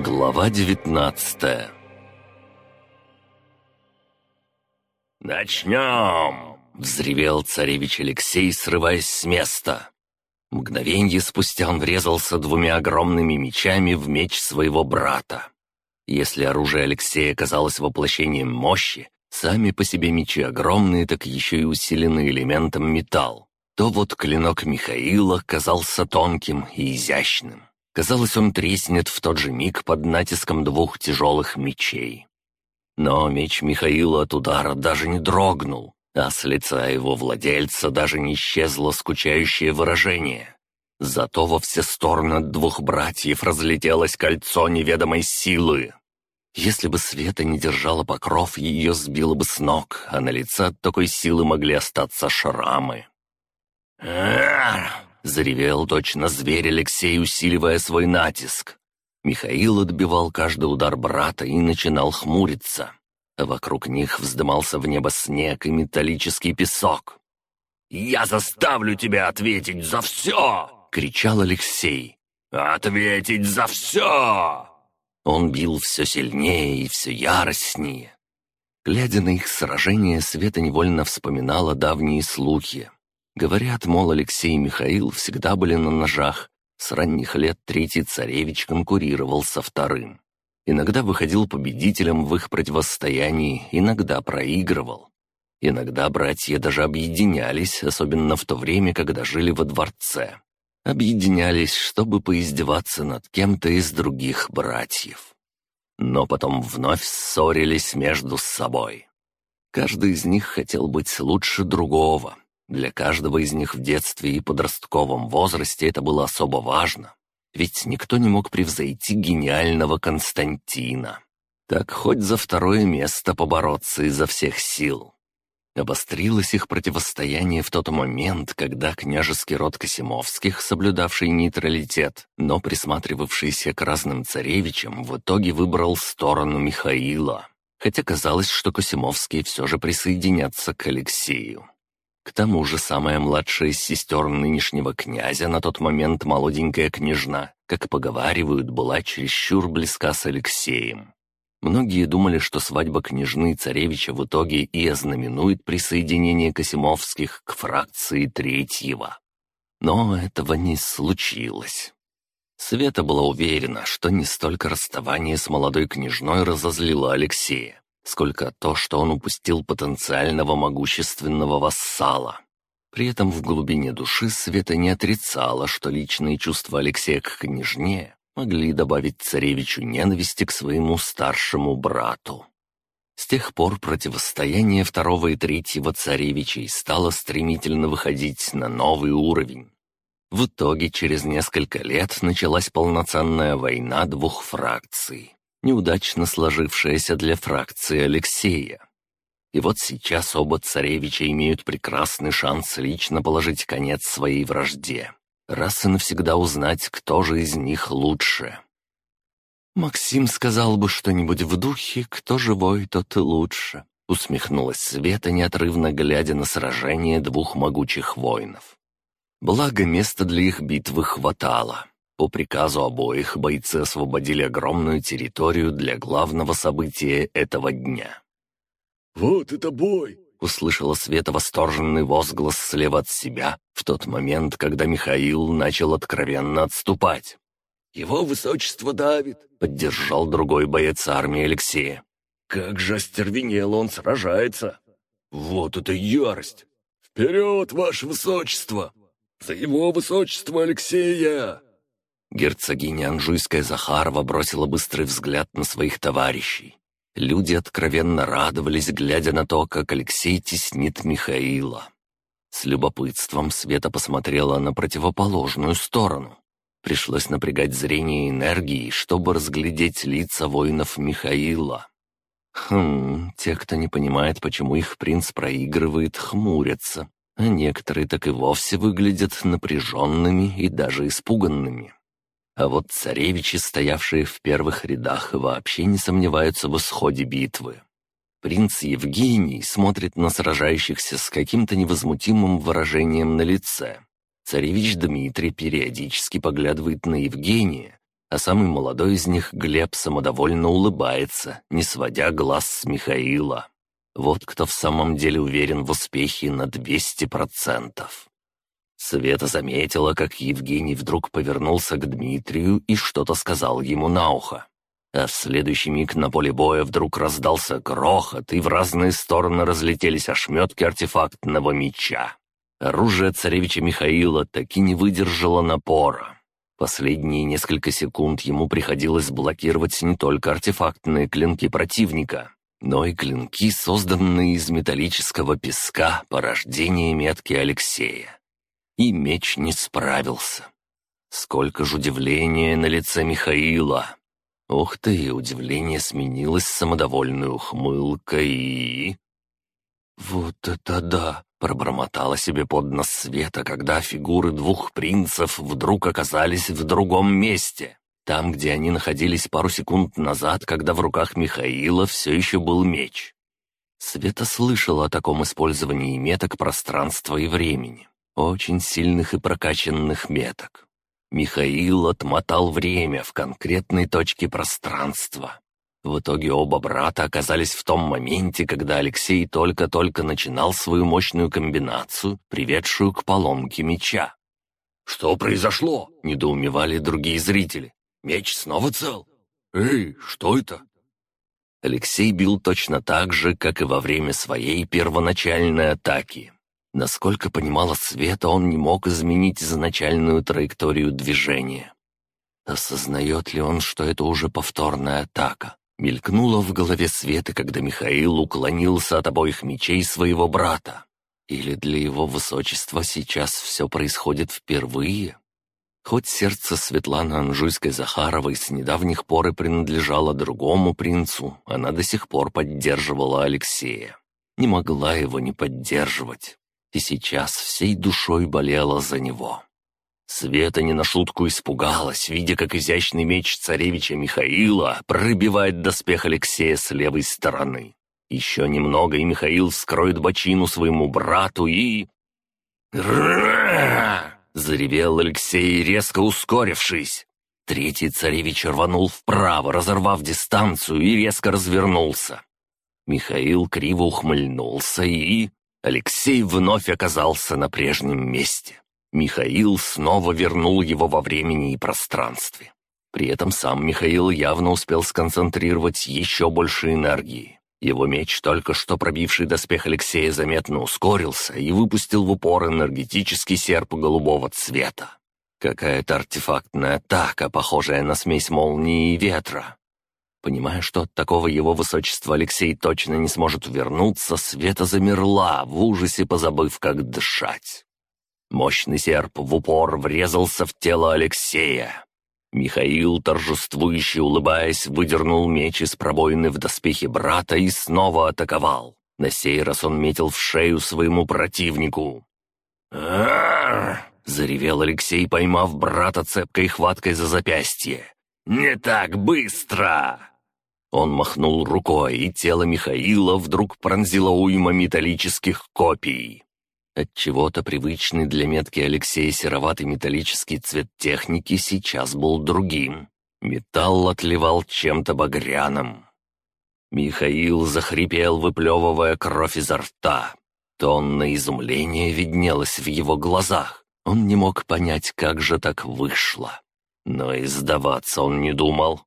Глава девятнадцатая «Начнем!» — взревел царевич Алексей, срываясь с места. Мгновенье спустя он врезался двумя огромными мечами в меч своего брата. Если оружие Алексея казалось воплощением мощи, сами по себе мечи огромные, так еще и усилены элементом металл, то вот клинок Михаила казался тонким и изящным. Казалось, он треснет в тот же миг под натиском двух тяжелых мечей. Но меч Михаила от удара даже не дрогнул, а с лица его владельца даже не исчезло скучающее выражение. Зато во все стороны двух братьев разлетелось кольцо неведомой силы. Если бы Света не держала покров, ее сбило бы с ног, а на лице от такой силы могли остаться шрамы. Заревел точно зверь Алексей, усиливая свой натиск. Михаил отбивал каждый удар брата и начинал хмуриться. вокруг них вздымался в небо снег и металлический песок. «Я заставлю тебя ответить за все!» — кричал Алексей. «Ответить за все!» Он бил все сильнее и все яростнее. Глядя на их сражение, Света невольно вспоминала давние слухи. Говорят, мол, Алексей и Михаил всегда были на ножах. С ранних лет третий царевич конкурировал со вторым. Иногда выходил победителем в их противостоянии, иногда проигрывал. Иногда братья даже объединялись, особенно в то время, когда жили во дворце. Объединялись, чтобы поиздеваться над кем-то из других братьев. Но потом вновь ссорились между собой. Каждый из них хотел быть лучше другого, для каждого из них в детстве и подростковом возрасте это было особо важно, ведь никто не мог превзойти гениального Константина. Так хоть за второе место побороться изо всех сил. Обострилось их противостояние в тот момент, когда княжеский род Косимовских, соблюдавший нейтралитет, но присматривавшийся к разным царевичам, в итоге выбрал сторону Михаила, хотя казалось, что Косимовские все же присоединятся к Алексею. К тому же самая младшая из сестер нынешнего князя, на тот момент молоденькая княжна, как поговаривают, была чересчур близка с Алексеем. Многие думали, что свадьба княжны царевича в итоге и ознаменует присоединение Косимовских к фракции третьего. Но этого не случилось. Света была уверена, что не столько расставание с молодой княжной разозлило Алексея, сколько то, что он упустил потенциального могущественного вассала. При этом в глубине души Света не отрицала, что личные чувства Алексея к княжне могли добавить царевичу ненависти к своему старшему брату. С тех пор противостояние второго и третьего царевичей стало стремительно выходить на новый уровень. В итоге через несколько лет началась полноценная война двух фракций неудачно сложившаяся для фракции Алексея. И вот сейчас оба царевича имеют прекрасный шанс лично положить конец своей вражде, раз и навсегда узнать, кто же из них лучше. «Максим сказал бы что-нибудь в духе, кто живой, тот и лучше», — усмехнулась Света, неотрывно глядя на сражение двух могучих воинов. Благо, места для их битвы хватало. По приказу обоих бойцы освободили огромную территорию для главного события этого дня. «Вот это бой!» — услышала Света восторженный возглас слева от себя в тот момент, когда Михаил начал откровенно отступать. «Его высочество давит!» — поддержал другой боец армии Алексея. «Как же остервенело он сражается! Вот это ярость! Вперед, ваше высочество! За его высочество Алексея!» Герцогиня Анжуйская Захарова бросила быстрый взгляд на своих товарищей. Люди откровенно радовались, глядя на то, как Алексей теснит Михаила. С любопытством Света посмотрела на противоположную сторону. Пришлось напрягать зрение энергии, чтобы разглядеть лица воинов Михаила. Хм, те, кто не понимает, почему их принц проигрывает, хмурятся, а некоторые так и вовсе выглядят напряженными и даже испуганными. А вот царевичи, стоявшие в первых рядах, вообще не сомневаются в исходе битвы. Принц Евгений смотрит на сражающихся с каким-то невозмутимым выражением на лице. Царевич Дмитрий периодически поглядывает на Евгения, а самый молодой из них, Глеб, самодовольно улыбается, не сводя глаз с Михаила. Вот кто в самом деле уверен в успехе на 200%. Света заметила, как Евгений вдруг повернулся к Дмитрию и что-то сказал ему на ухо. А в следующий миг на поле боя вдруг раздался грохот, и в разные стороны разлетелись ошметки артефактного меча. Оружие царевича Михаила таки не выдержало напора. Последние несколько секунд ему приходилось блокировать не только артефактные клинки противника, но и клинки, созданные из металлического песка, порождения метки Алексея. И меч не справился. Сколько же удивления на лице Михаила! Ух ты, удивление сменилось самодовольной ухмылкой и... «Вот это да!» — пробормотала себе под нос Света, когда фигуры двух принцев вдруг оказались в другом месте. Там, где они находились пару секунд назад, когда в руках Михаила все еще был меч. Света слышала о таком использовании меток пространства и времени. Очень сильных и прокачанных меток. Михаил отмотал время в конкретной точке пространства. В итоге оба брата оказались в том моменте, когда Алексей только-только начинал свою мощную комбинацию, приведшую к поломке меча. «Что произошло?» — недоумевали другие зрители. «Меч снова цел? Эй, что это?» Алексей бил точно так же, как и во время своей первоначальной атаки. Насколько понимала Света, он не мог изменить изначальную траекторию движения. Осознает ли он, что это уже повторная атака? Мелькнуло в голове Светы, когда Михаил уклонился от обоих мечей своего брата. Или для его высочества сейчас все происходит впервые? Хоть сердце Светланы Анжуйской-Захаровой с недавних пор и принадлежало другому принцу, она до сих пор поддерживала Алексея. Не могла его не поддерживать и сейчас всей душой болела за него. Света не на шутку испугалась, видя, как изящный меч царевича Михаила пробивает доспех Алексея с левой стороны. Еще немного, и Михаил вскроет бочину своему брату и... Заревел Алексей, резко ускорившись. Третий царевич рванул вправо, разорвав дистанцию, и резко развернулся. Михаил криво ухмыльнулся и... Алексей вновь оказался на прежнем месте. Михаил снова вернул его во времени и пространстве. При этом сам Михаил явно успел сконцентрировать еще больше энергии. Его меч, только что пробивший доспех Алексея, заметно ускорился и выпустил в упор энергетический серп голубого цвета. Какая-то артефактная атака, похожая на смесь молнии и ветра. Понимая, что от такого его высочества Алексей точно не сможет вернуться, Света замерла, в ужасе позабыв, как дышать. Мощный серп в упор врезался в тело Алексея. Михаил, торжествующе улыбаясь, выдернул меч из пробоины в доспехе брата и снова атаковал. На сей раз он метил в шею своему противнику. а заревел Алексей, поймав брата цепкой хваткой за запястье. «Не так быстро!» Он махнул рукой, и тело Михаила вдруг пронзило уйма металлических копий. Отчего-то привычный для метки Алексея сероватый металлический цвет техники сейчас был другим. Металл отливал чем-то багряным. Михаил захрипел, выплевывая кровь изо рта. Тонна изумления виднелась в его глазах. Он не мог понять, как же так вышло. Но и сдаваться он не думал.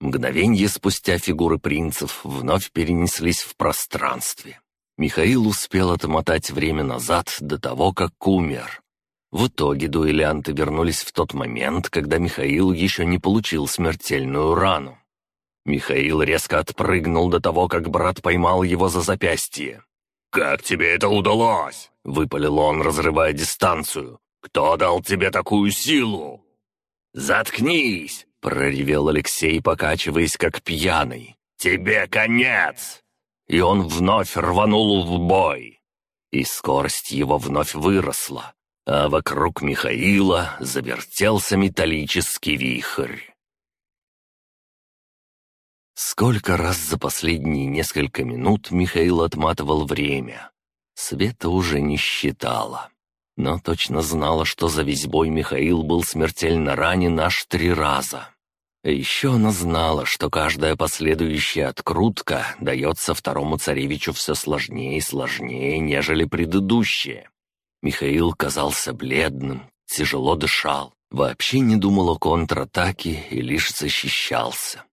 Мгновенье спустя фигуры принцев вновь перенеслись в пространстве. Михаил успел отмотать время назад до того, как умер. В итоге дуэлянты вернулись в тот момент, когда Михаил еще не получил смертельную рану. Михаил резко отпрыгнул до того, как брат поймал его за запястье. «Как тебе это удалось?» — выпалил он, разрывая дистанцию. «Кто дал тебе такую силу?» «Заткнись!» — проревел Алексей, покачиваясь как пьяный. «Тебе конец!» И он вновь рванул в бой. И скорость его вновь выросла, а вокруг Михаила завертелся металлический вихрь. Сколько раз за последние несколько минут Михаил отматывал время. Света уже не считала но точно знала, что за весь бой Михаил был смертельно ранен аж три раза. А еще она знала, что каждая последующая открутка дается второму царевичу все сложнее и сложнее, нежели предыдущая. Михаил казался бледным, тяжело дышал, вообще не думал о контратаке и лишь защищался.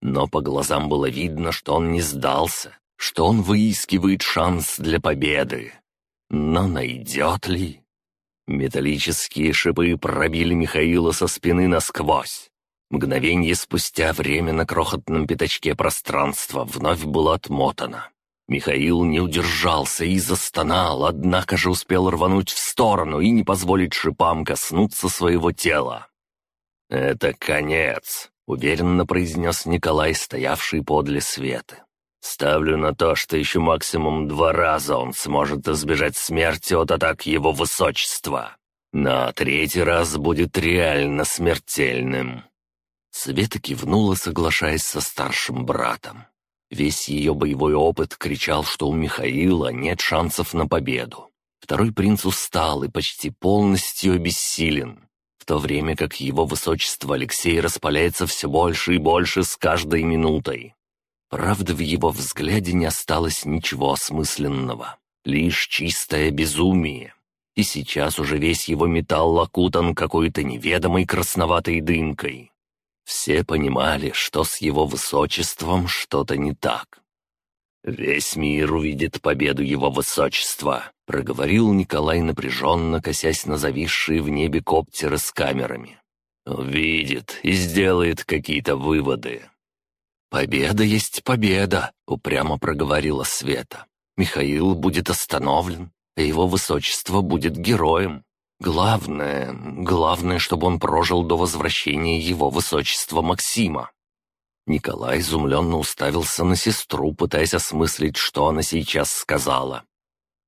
Но по глазам было видно, что он не сдался, что он выискивает шанс для победы. Но найдет ли? Металлические шипы пробили Михаила со спины насквозь. Мгновение спустя время на крохотном пятачке пространства вновь было отмотано. Михаил не удержался и застонал, однако же успел рвануть в сторону и не позволить шипам коснуться своего тела. «Это конец», — уверенно произнес Николай, стоявший подле Светы. «Ставлю на то, что еще максимум два раза он сможет избежать смерти от атак его высочества. Но третий раз будет реально смертельным». Света кивнула, соглашаясь со старшим братом. Весь ее боевой опыт кричал, что у Михаила нет шансов на победу. Второй принц устал и почти полностью обессилен, в то время как его высочество Алексей распаляется все больше и больше с каждой минутой. Правда, в его взгляде не осталось ничего осмысленного, лишь чистое безумие. И сейчас уже весь его металл окутан какой-то неведомой красноватой дымкой. Все понимали, что с его высочеством что-то не так. «Весь мир увидит победу его высочества», — проговорил Николай напряженно, косясь на зависшие в небе коптеры с камерами. «Увидит и сделает какие-то выводы». «Победа есть победа», — упрямо проговорила Света. «Михаил будет остановлен, а его высочество будет героем. Главное, главное, чтобы он прожил до возвращения его высочества Максима. Николай изумленно уставился на сестру, пытаясь осмыслить, что она сейчас сказала.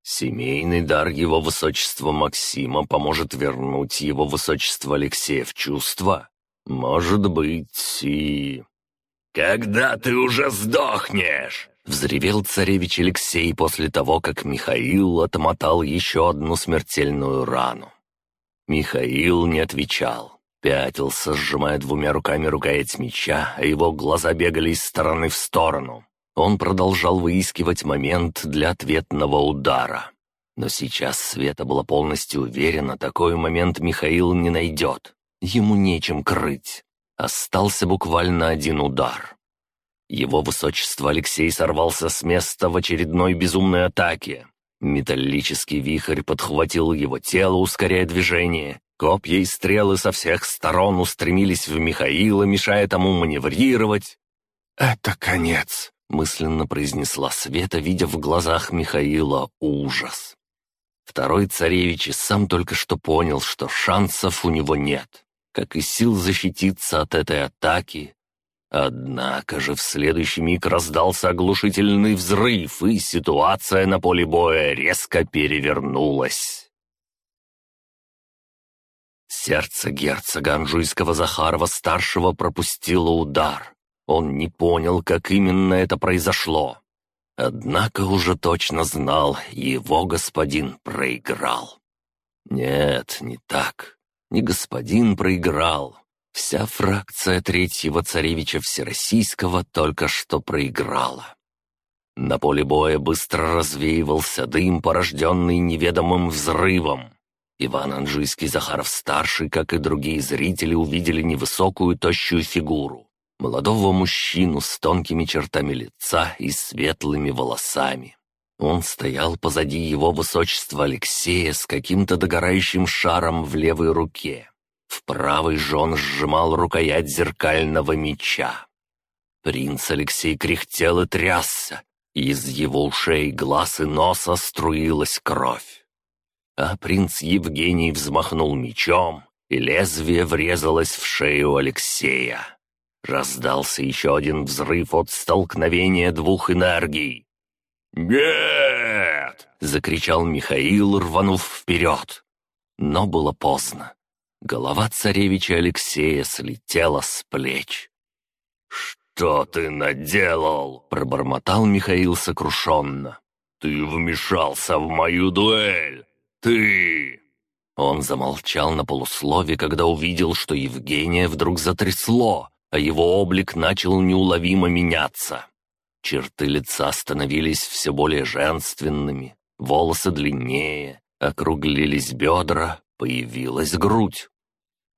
«Семейный дар его высочества Максима поможет вернуть его высочество Алексея в чувство? Может быть, и...» «Когда ты уже сдохнешь?» — взревел царевич Алексей после того, как Михаил отмотал еще одну смертельную рану. Михаил не отвечал. Пятился, сжимая двумя руками рукоять меча, а его глаза бегали из стороны в сторону. Он продолжал выискивать момент для ответного удара. Но сейчас Света была полностью уверена, такой момент Михаил не найдет. Ему нечем крыть. Остался буквально один удар. Его высочество Алексей сорвался с места в очередной безумной атаке. Металлический вихрь подхватил его тело, ускоряя движение. Копья и стрелы со всех сторон устремились в Михаила, мешая тому маневрировать. «Это конец», — мысленно произнесла Света, видя в глазах Михаила ужас. Второй царевич и сам только что понял, что шансов у него нет, как и сил защититься от этой атаки, Однако же в следующий миг раздался оглушительный взрыв, и ситуация на поле боя резко перевернулась. Сердце герцога Анжуйского Захарова-старшего пропустило удар. Он не понял, как именно это произошло. Однако уже точно знал, его господин проиграл. Нет, не так. Не господин проиграл, Вся фракция третьего царевича Всероссийского только что проиграла. На поле боя быстро развеивался дым, порожденный неведомым взрывом. Иван Анжийский Захаров-старший, как и другие зрители, увидели невысокую тощую фигуру. Молодого мужчину с тонкими чертами лица и светлыми волосами. Он стоял позади его высочества Алексея с каким-то догорающим шаром в левой руке. В правой же он сжимал рукоять зеркального меча. Принц Алексей кряхтел и трясся, из его ушей, глаз и носа струилась кровь. А принц Евгений взмахнул мечом, и лезвие врезалось в шею Алексея. Раздался еще один взрыв от столкновения двух энергий. «Нет!» — закричал Михаил, рванув вперед. Но было поздно. Голова царевича Алексея слетела с плеч. «Что ты наделал?» — пробормотал Михаил сокрушенно. «Ты вмешался в мою дуэль! Ты!» Он замолчал на полуслове, когда увидел, что Евгения вдруг затрясло. а его облик начал неуловимо меняться. Черты лица становились все более женственными, волосы длиннее, округлились бедра, появилась грудь.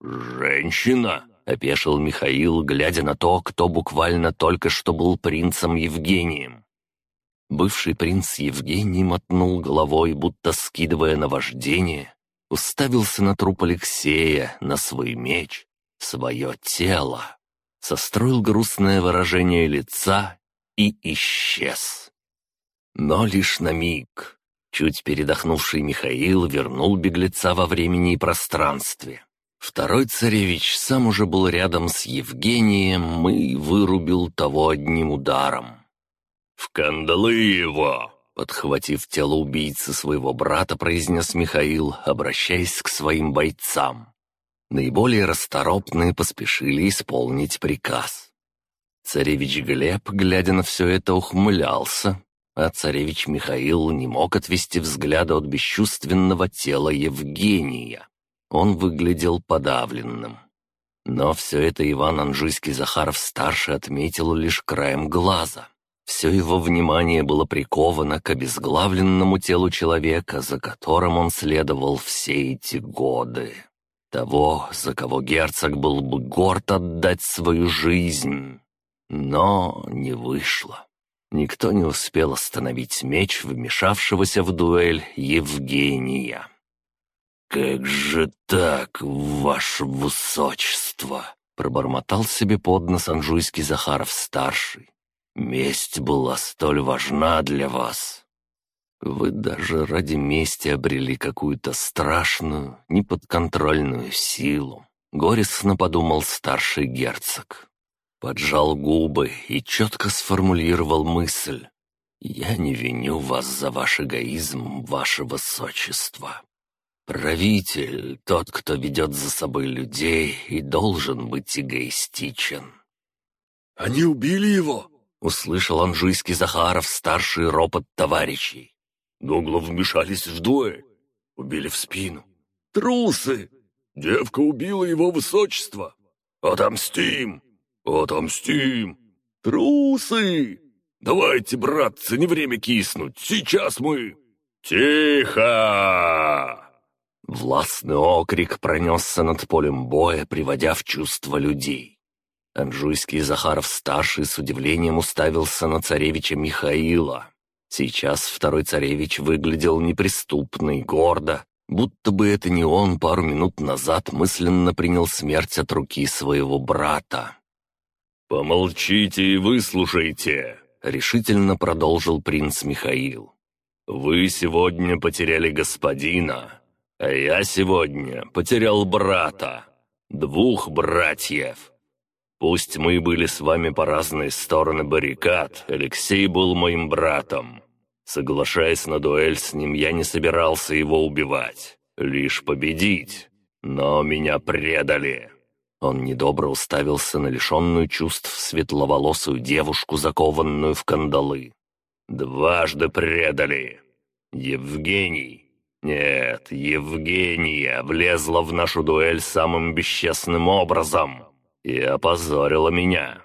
«Женщина!» — опешил Михаил, глядя на то, кто буквально только что был принцем Евгением. Бывший принц Евгений мотнул головой, будто скидывая наваждение, уставился на труп Алексея, на свой меч, свое тело, состроил грустное выражение лица и исчез. Но лишь на миг. Чуть передохнувший Михаил вернул беглеца во времени и пространстве. Второй царевич сам уже был рядом с Евгением и вырубил того одним ударом. «В кандалы его!» Подхватив тело убийцы своего брата, произнес Михаил, обращаясь к своим бойцам. Наиболее расторопные поспешили исполнить приказ. Царевич Глеб, глядя на все это, ухмылялся, а царевич Михаил не мог отвести взгляда от бесчувственного тела Евгения. Он выглядел подавленным. Но все это Иван Анжуйский Захаров-старший отметил лишь краем глаза. Все его внимание было приковано к обезглавленному телу человека, за которым он следовал все эти годы. Того, за кого герцог был бы горд отдать свою жизнь. Но не вышло. Никто не успел остановить меч вмешавшегося в дуэль Евгения. «Как же так, ваше высочество?» — пробормотал себе под нос Анжуйский Захаров-старший. Месть была столь важна для вас. Вы даже ради мести обрели какую-то страшную, неподконтрольную силу. Горестно подумал старший герцог. Поджал губы и четко сформулировал мысль. «Я не виню вас за ваш эгоизм, ваше высочество. Правитель — тот, кто ведет за собой людей и должен быть эгоистичен». «Они убили его?» Услышал Анжуйский Захаров старший ропот товарищей. Догло вмешались в. Убили в спину. Трусы! Девка убила его высочество. Отомстим! Отомстим! Трусы! Давайте, братцы, не время киснуть. Сейчас мы... Тихо! Властный окрик пронесся над полем боя, приводя в чувство людей. Анжуйский Захаров-старший с удивлением уставился на царевича Михаила. Сейчас второй царевич выглядел неприступно и гордо, будто бы это не он пару минут назад мысленно принял смерть от руки своего брата. «Помолчите и выслушайте», — решительно продолжил принц Михаил. «Вы сегодня потеряли господина, а я сегодня потерял брата, двух братьев». Пусть мы были с вами по разные стороны баррикад, Алексей был моим братом. Соглашаясь на дуэль с ним, я не собирался его убивать, лишь победить. Но меня предали». Он недобро уставился на лишенную чувств светловолосую девушку, закованную в кандалы. «Дважды предали. Евгений. Нет, Евгения влезла в нашу дуэль самым бесчестным образом и опозорила меня.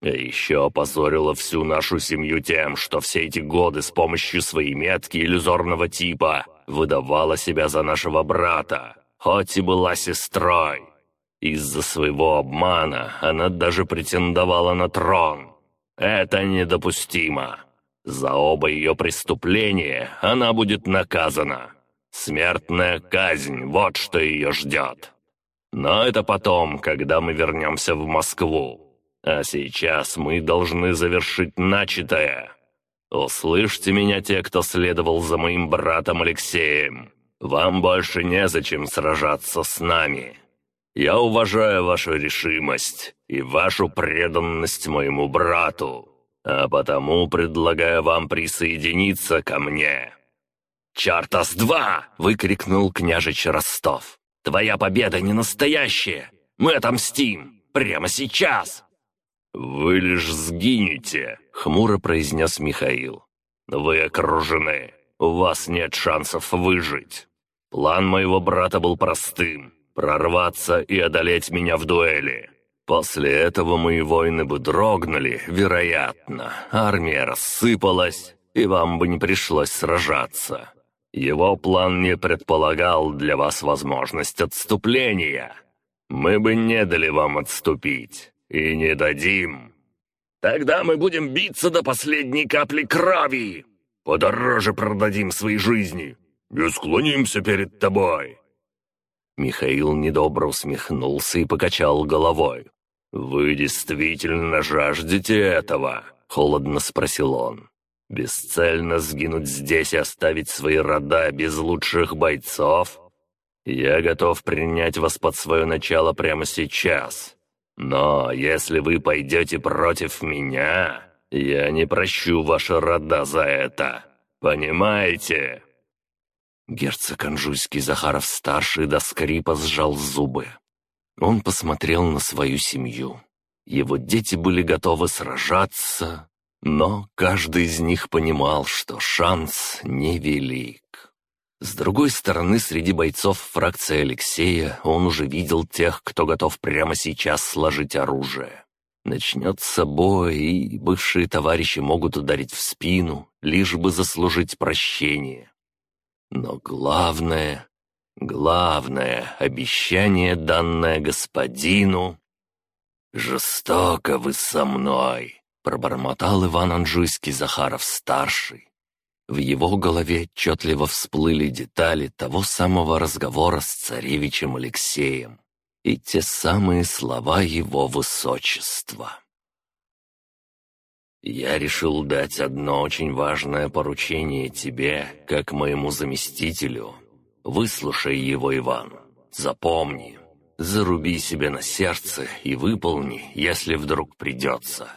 А еще опозорила всю нашу семью тем, что все эти годы с помощью своей метки иллюзорного типа выдавала себя за нашего брата, хоть и была сестрой. Из-за своего обмана она даже претендовала на трон. Это недопустимо. За оба ее преступления она будет наказана. Смертная казнь — вот что ее ждет. Но это потом, когда мы вернемся в Москву. А сейчас мы должны завершить начатое. Услышьте меня, те, кто следовал за моим братом Алексеем. Вам больше незачем сражаться с нами. Я уважаю вашу решимость и вашу преданность моему брату, а потому предлагаю вам присоединиться ко мне». «Чартас-2!» — выкрикнул княжич Ростов. Твоя победа не настоящая. Мы отомстим. Прямо сейчас!» «Вы лишь сгинете», — хмуро произнес Михаил. «Вы окружены. У вас нет шансов выжить. План моего брата был простым — прорваться и одолеть меня в дуэли. После этого мои воины бы дрогнули, вероятно, армия рассыпалась, и вам бы не пришлось сражаться. Его план не предполагал для вас возможность отступления. Мы бы не дали вам отступить, и не дадим. Тогда мы будем биться до последней капли крови. Подороже продадим свои жизни. Не склонимся перед тобой. Михаил недобро усмехнулся и покачал головой. «Вы действительно жаждете этого?» — холодно спросил он. «Бесцельно сгинуть здесь и оставить свои рода без лучших бойцов? Я готов принять вас под свое начало прямо сейчас. Но если вы пойдете против меня, я не прощу ваши рода за это. Понимаете?» Герцог Анжуйский Захаров-старший до скрипа сжал зубы. Он посмотрел на свою семью. Его дети были готовы сражаться, но каждый из них понимал, что шанс невелик. С другой стороны, среди бойцов фракции Алексея он уже видел тех, кто готов прямо сейчас сложить оружие. Начнется бой, и бывшие товарищи могут ударить в спину, лишь бы заслужить прощение. Но главное, Главное — обещание, данное господину. «Жестоко вы со мной!» — пробормотал Иван Анжуйский Захаров-старший. В его голове отчетливо всплыли детали того самого разговора с царевичем Алексеем и те самые слова его высочества. «Я решил дать одно очень важное поручение тебе, как моему заместителю», Выслушай его, Иван. Запомни. Заруби себе на сердце и выполни, если вдруг придется.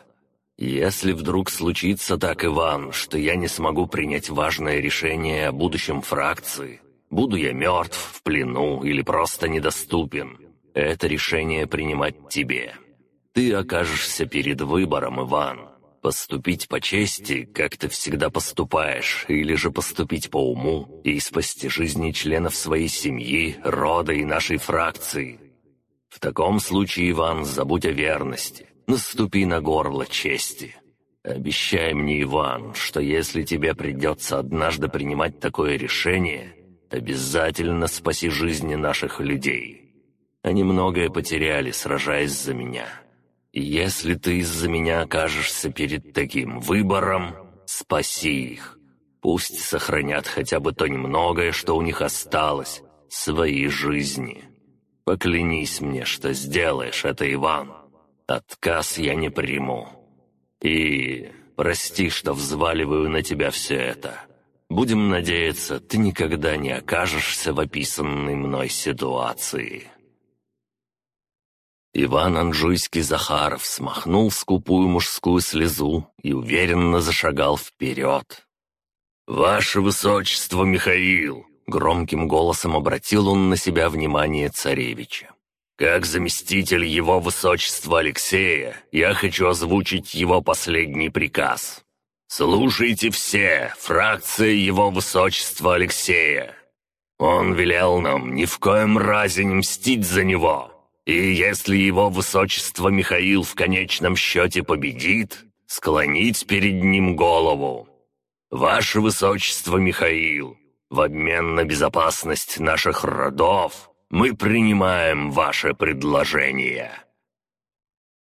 Если вдруг случится так, Иван, что я не смогу принять важное решение о будущем фракции, буду я мертв, в плену или просто недоступен, это решение принимать тебе. Ты окажешься перед выбором, Иван. Поступить по чести, как ты всегда поступаешь, или же поступить по уму и спасти жизни членов своей семьи, рода и нашей фракции. В таком случае, Иван, забудь о верности, наступи на горло чести. Обещай мне, Иван, что если тебе придется однажды принимать такое решение, обязательно спаси жизни наших людей. Они многое потеряли, сражаясь за меня». Если ты из-за меня окажешься перед таким выбором, спаси их. Пусть сохранят хотя бы то немногое, что у них осталось, свои жизни. Поклянись мне, что сделаешь это, Иван. Отказ я не приму. И прости, что взваливаю на тебя все это. Будем надеяться, ты никогда не окажешься в описанной мной ситуации». Иван Анжуйский Захаров смахнул скупую мужскую слезу и уверенно зашагал вперед. «Ваше Высочество, Михаил!» — громким голосом обратил он на себя внимание царевича. «Как заместитель его Высочества Алексея, я хочу озвучить его последний приказ. Слушайте все, фракция его Высочества Алексея. Он велел нам ни в коем разе не мстить за него, и если его высочество Михаил в конечном счете победит, склонить перед ним голову. Ваше высочество Михаил, в обмен на безопасность наших родов мы принимаем ваше предложение».